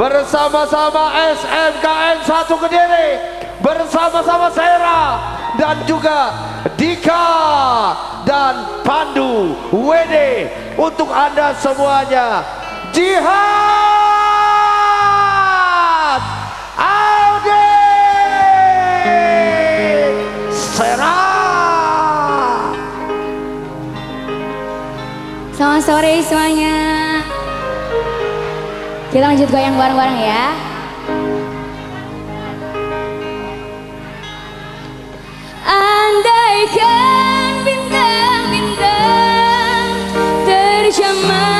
bersama-sama SMKN 1 Kediri bersama-sama Sera dan juga Dika dan Pandu WD untuk anda semuanya jihad Audi! Sera! Selamat sore semuanya. Kita lanjut goyang bareng-bareng ya. Andaikan bintang-bintang terjemah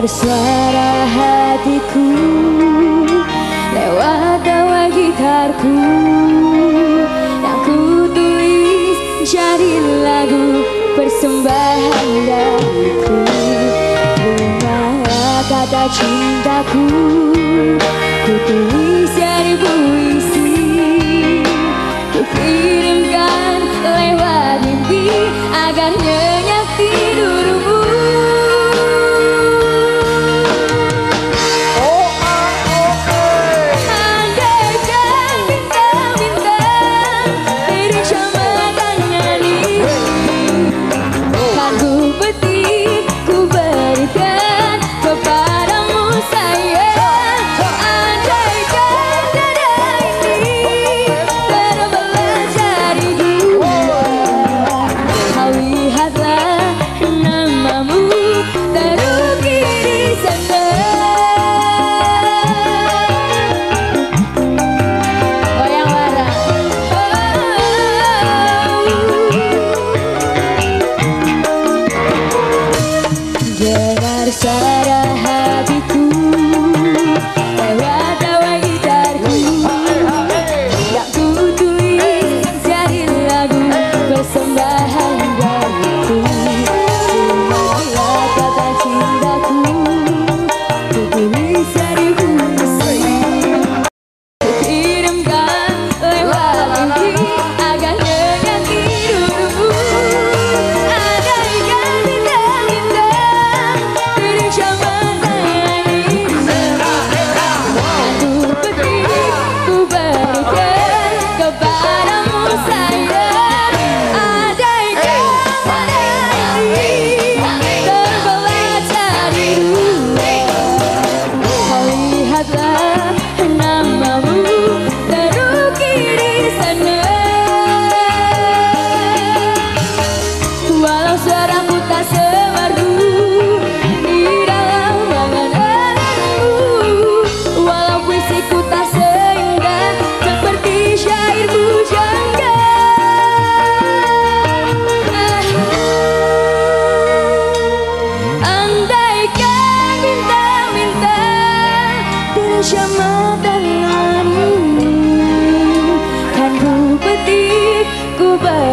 Dengar suara hatiku Lewat tawa gitarku. Yang ku tulis jadi lagu Persembahan dariku. Bunga kata cintaku Ku tulis dari puisi ती said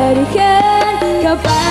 berikan kepada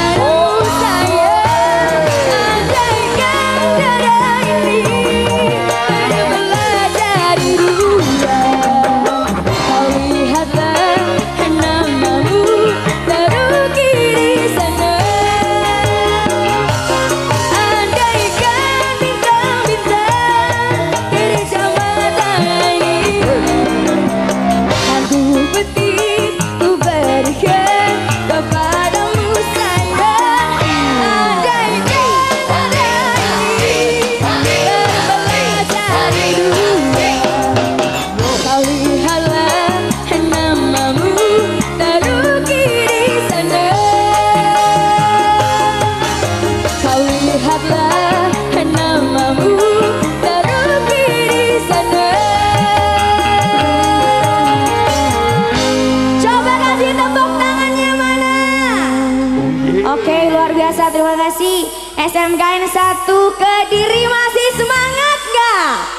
Oke luar biasa terima kasih SMKN 1 Kediri masih semangat gak?